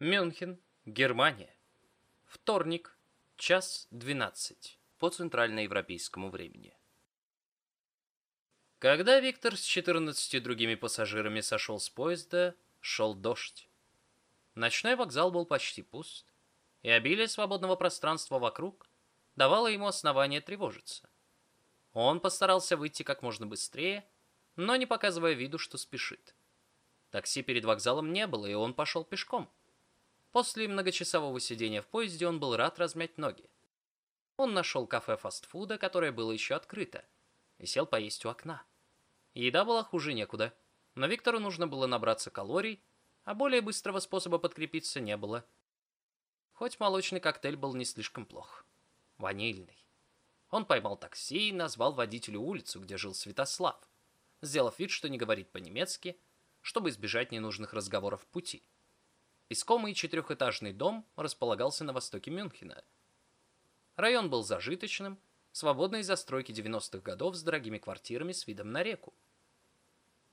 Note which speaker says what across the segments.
Speaker 1: Мюнхен, Германия. Вторник, час 12 по центральноевропейскому времени. Когда Виктор с 14 другими пассажирами сошел с поезда, шел дождь. Ночной вокзал был почти пуст, и обилие свободного пространства вокруг давало ему основание тревожиться. Он постарался выйти как можно быстрее, но не показывая виду, что спешит. Такси перед вокзалом не было, и он пошел пешком. После многочасового сидения в поезде он был рад размять ноги. Он нашел кафе фастфуда, которое было еще открыто, и сел поесть у окна. Еда была хуже некуда, но Виктору нужно было набраться калорий, а более быстрого способа подкрепиться не было. Хоть молочный коктейль был не слишком плох. Ванильный. Он поймал такси и назвал водителю улицу, где жил Святослав, сделав вид, что не говорит по-немецки, чтобы избежать ненужных разговоров в пути. Искомый четырехэтажный дом располагался на востоке Мюнхена. Район был зажиточным, свободной застройки 90-х годов с дорогими квартирами с видом на реку.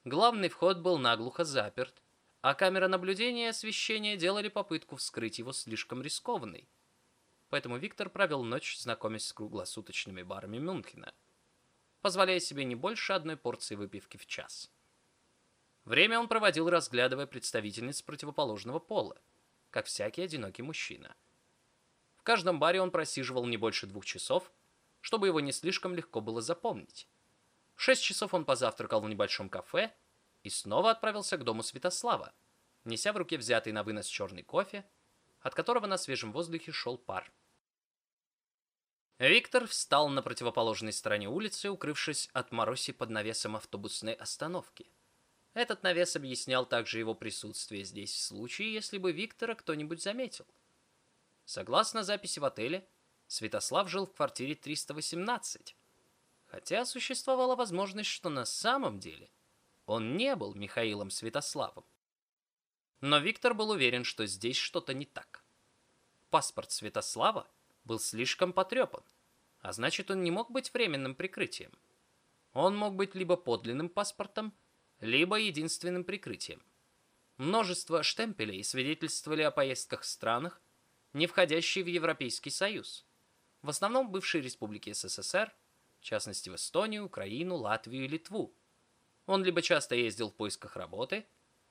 Speaker 1: Главный вход был наглухо заперт, а камера наблюдения и освещения делали попытку вскрыть его слишком рискованной. Поэтому Виктор провел ночь, знакомясь с круглосуточными барами Мюнхена, позволяя себе не больше одной порции выпивки в час. Время он проводил, разглядывая представительниц противоположного пола, как всякий одинокий мужчина. В каждом баре он просиживал не больше двух часов, чтобы его не слишком легко было запомнить. В шесть часов он позавтракал в небольшом кафе и снова отправился к дому Святослава, неся в руке взятый на вынос черный кофе, от которого на свежем воздухе шел пар. Виктор встал на противоположной стороне улицы, укрывшись от мороси под навесом автобусной остановки. Этот навес объяснял также его присутствие здесь в случае, если бы Виктора кто-нибудь заметил. Согласно записи в отеле, Святослав жил в квартире 318, хотя существовала возможность, что на самом деле он не был Михаилом Святославом. Но Виктор был уверен, что здесь что-то не так. Паспорт Святослава был слишком потрепан, а значит, он не мог быть временным прикрытием. Он мог быть либо подлинным паспортом, либо единственным прикрытием. Множество штемпелей свидетельствовали о поездках в странах, не входящие в Европейский Союз, в основном бывшие республики СССР, в частности в Эстонию, Украину, Латвию и Литву. Он либо часто ездил в поисках работы,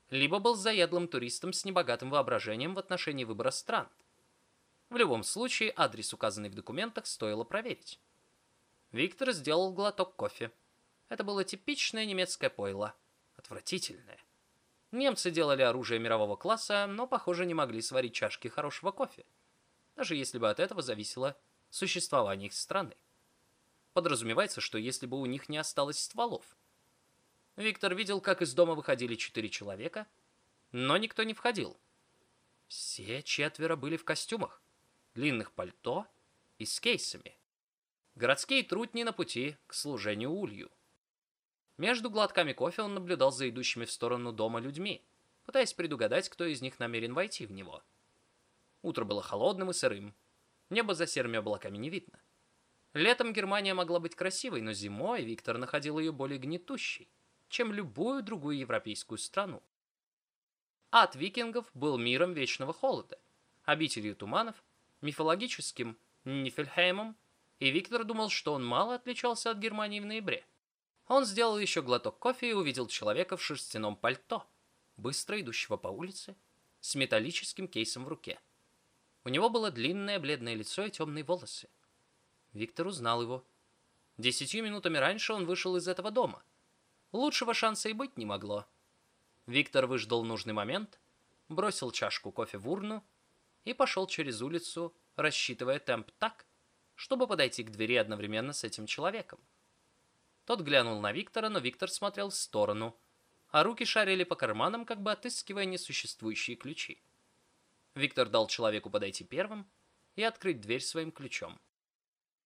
Speaker 1: либо был заядлым туристом с небогатым воображением в отношении выбора стран. В любом случае, адрес, указанный в документах, стоило проверить. Виктор сделал глоток кофе. Это было типичное немецкое пойло – отвратительное. Немцы делали оружие мирового класса, но, похоже, не могли сварить чашки хорошего кофе, даже если бы от этого зависело существование их страны. Подразумевается, что если бы у них не осталось стволов. Виктор видел, как из дома выходили четыре человека, но никто не входил. Все четверо были в костюмах, длинных пальто и с кейсами. Городские трутни на пути к служению улью. Между глотками кофе он наблюдал за идущими в сторону дома людьми, пытаясь предугадать, кто из них намерен войти в него. Утро было холодным и сырым. Небо за серыми облаками не видно. Летом Германия могла быть красивой, но зимой Виктор находил ее более гнетущей, чем любую другую европейскую страну. Ад викингов был миром вечного холода, обителью туманов, мифологическим Нифельхеймом, и Виктор думал, что он мало отличался от Германии в ноябре. Он сделал еще глоток кофе и увидел человека в шерстяном пальто, быстро идущего по улице, с металлическим кейсом в руке. У него было длинное бледное лицо и темные волосы. Виктор узнал его. Десятью минутами раньше он вышел из этого дома. Лучшего шанса и быть не могло. Виктор выждал нужный момент, бросил чашку кофе в урну и пошел через улицу, рассчитывая темп так, чтобы подойти к двери одновременно с этим человеком. Тот глянул на Виктора, но Виктор смотрел в сторону, а руки шарили по карманам, как бы отыскивая несуществующие ключи. Виктор дал человеку подойти первым и открыть дверь своим ключом.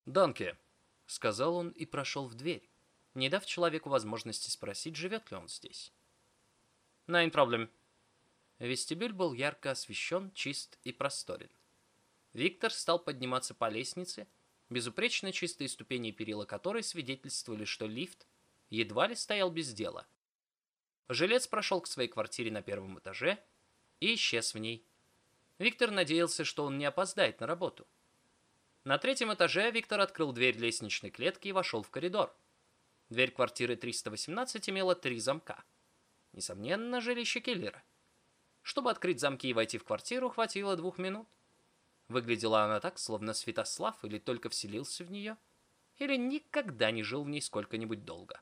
Speaker 1: «Данке», — сказал он и прошел в дверь, не дав человеку возможности спросить, живет ли он здесь. «Nine problem». Вестибюль был ярко освещен, чист и просторен. Виктор стал подниматься по лестнице, безупречно чистые ступени и перила которой свидетельствовали, что лифт едва ли стоял без дела. Жилец прошел к своей квартире на первом этаже и исчез в ней. Виктор надеялся, что он не опоздает на работу. На третьем этаже Виктор открыл дверь лестничной клетки и вошел в коридор. Дверь квартиры 318 имела три замка. Несомненно, жилище киллера. Чтобы открыть замки и войти в квартиру, хватило двух минут. Выглядела она так, словно Святослав или только вселился в нее, или никогда не жил в ней сколько-нибудь долго.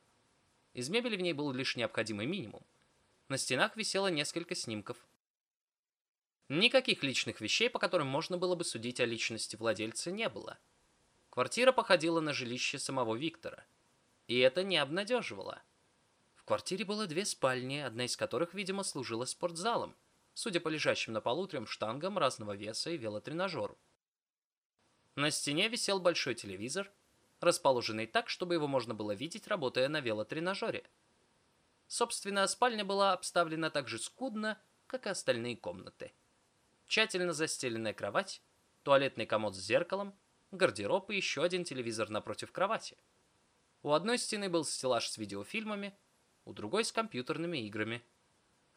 Speaker 1: Из мебели в ней был лишь необходимый минимум. На стенах висело несколько снимков. Никаких личных вещей, по которым можно было бы судить о личности владельца, не было. Квартира походила на жилище самого Виктора. И это не обнадеживало. В квартире было две спальни, одна из которых, видимо, служила спортзалом, судя по лежащим на полу трем штангам разного веса и велотренажеру. На стене висел большой телевизор, расположенный так, чтобы его можно было видеть, работая на велотренажере. Собственно, спальня была обставлена так же скудно, как и остальные комнаты тщательно застеленная кровать, туалетный комод с зеркалом, гардероб и еще один телевизор напротив кровати. У одной стены был стеллаж с видеофильмами, у другой с компьютерными играми.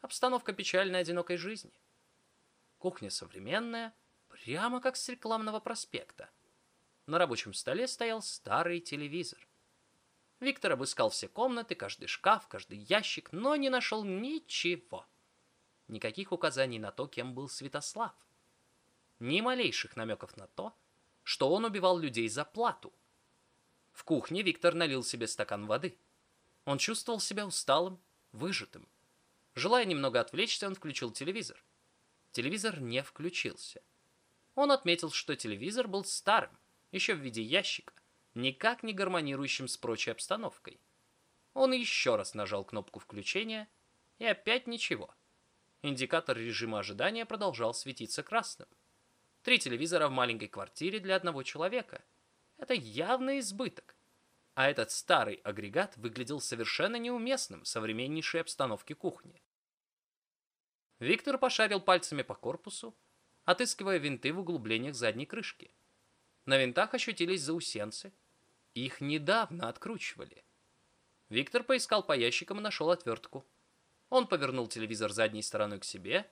Speaker 1: Обстановка печальной одинокой жизни. Кухня современная, прямо как с рекламного проспекта. На рабочем столе стоял старый телевизор. Виктор обыскал все комнаты, каждый шкаф, каждый ящик, но не нашел ничего никаких указаний на то, кем был Святослав. Ни малейших намеков на то, что он убивал людей за плату. В кухне Виктор налил себе стакан воды. Он чувствовал себя усталым, выжатым. Желая немного отвлечься, он включил телевизор. Телевизор не включился. Он отметил, что телевизор был старым, еще в виде ящика, никак не гармонирующим с прочей обстановкой. Он еще раз нажал кнопку включения, и опять ничего. Индикатор режима ожидания продолжал светиться красным. Три телевизора в маленькой квартире для одного человека. Это явный избыток. А этот старый агрегат выглядел совершенно неуместным в современнейшей обстановке кухни. Виктор пошарил пальцами по корпусу, отыскивая винты в углублениях задней крышки. На винтах ощутились заусенцы. Их недавно откручивали. Виктор поискал по ящикам и нашел отвертку. Он повернул телевизор задней стороной к себе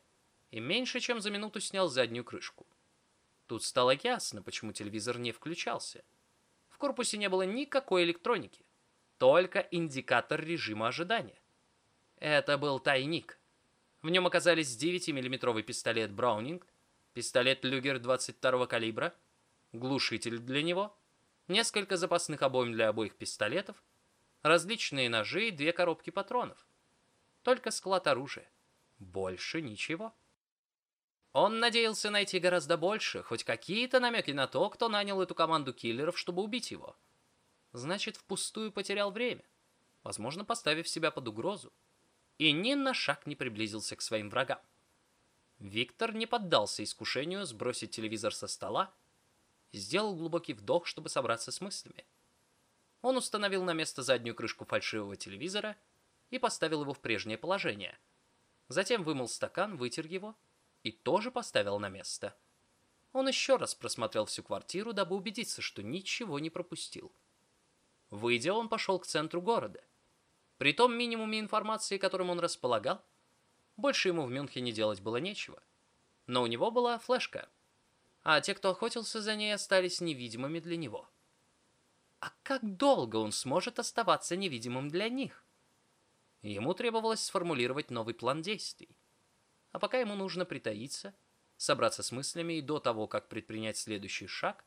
Speaker 1: и меньше чем за минуту снял заднюю крышку. Тут стало ясно, почему телевизор не включался. Корпусе не было никакой электроники, только индикатор режима ожидания. Это был тайник. В нем оказались 9-миллиметровый пистолет Браунинг, пистолет Люгер 22 калибра, глушитель для него, несколько запасных обоим для обоих пистолетов, различные ножи и две коробки патронов. Только склад оружия. Больше ничего. Он надеялся найти гораздо больше, хоть какие-то намеки на то, кто нанял эту команду киллеров, чтобы убить его. Значит, впустую потерял время, возможно, поставив себя под угрозу, и ни на шаг не приблизился к своим врагам. Виктор не поддался искушению сбросить телевизор со стола, сделал глубокий вдох, чтобы собраться с мыслями. Он установил на место заднюю крышку фальшивого телевизора и поставил его в прежнее положение. Затем вымыл стакан, вытер его и тоже поставил на место. Он еще раз просмотрел всю квартиру, дабы убедиться, что ничего не пропустил. Выйдя, он пошел к центру города. При том минимуме информации, которым он располагал, больше ему в Мюнхене делать было нечего. Но у него была флешка, а те, кто охотился за ней, остались невидимыми для него. А как долго он сможет оставаться невидимым для них? Ему требовалось сформулировать новый план действий. А пока ему нужно притаиться, собраться с мыслями и до того, как предпринять следующий шаг,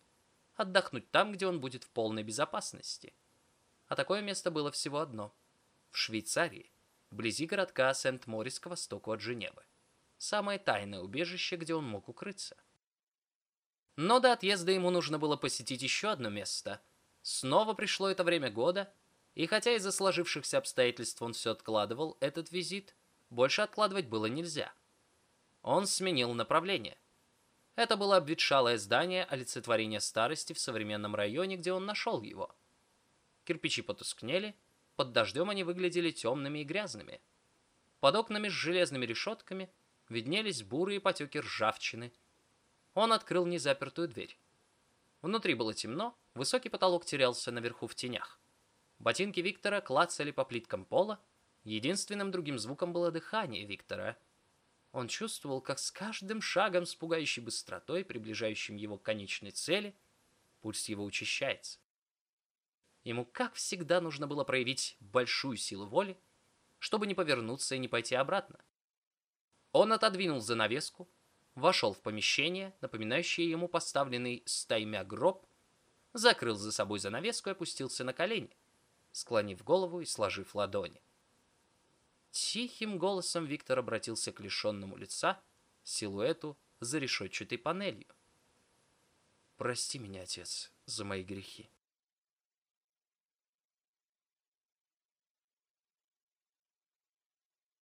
Speaker 1: отдохнуть там, где он будет в полной безопасности. А такое место было всего одно – в Швейцарии, вблизи городка Сент-Морис к востоку от Женевы. Самое тайное убежище, где он мог укрыться. Но до отъезда ему нужно было посетить еще одно место. Снова пришло это время года – и хотя из-за сложившихся обстоятельств он все откладывал этот визит, больше откладывать было нельзя. Он сменил направление. Это было обветшалое здание олицетворения старости в современном районе, где он нашел его. Кирпичи потускнели, под дождем они выглядели темными и грязными. Под окнами с железными решетками виднелись бурые потеки ржавчины. Он открыл незапертую дверь. Внутри было темно, высокий потолок терялся наверху в тенях. Ботинки Виктора клацали по плиткам пола. Единственным другим звуком было дыхание Виктора. Он чувствовал, как с каждым шагом с пугающей быстротой, приближающим его к конечной цели, пульс его учащается. Ему, как всегда, нужно было проявить большую силу воли, чтобы не повернуться и не пойти обратно. Он отодвинул занавеску, вошел в помещение, напоминающее ему поставленный стаймя гроб, закрыл за собой занавеску и опустился на колени, склонив голову и сложив ладони. Тихим голосом Виктор обратился к лишенному лица, силуэту за решетчатой панелью. «Прости меня, отец, за мои грехи.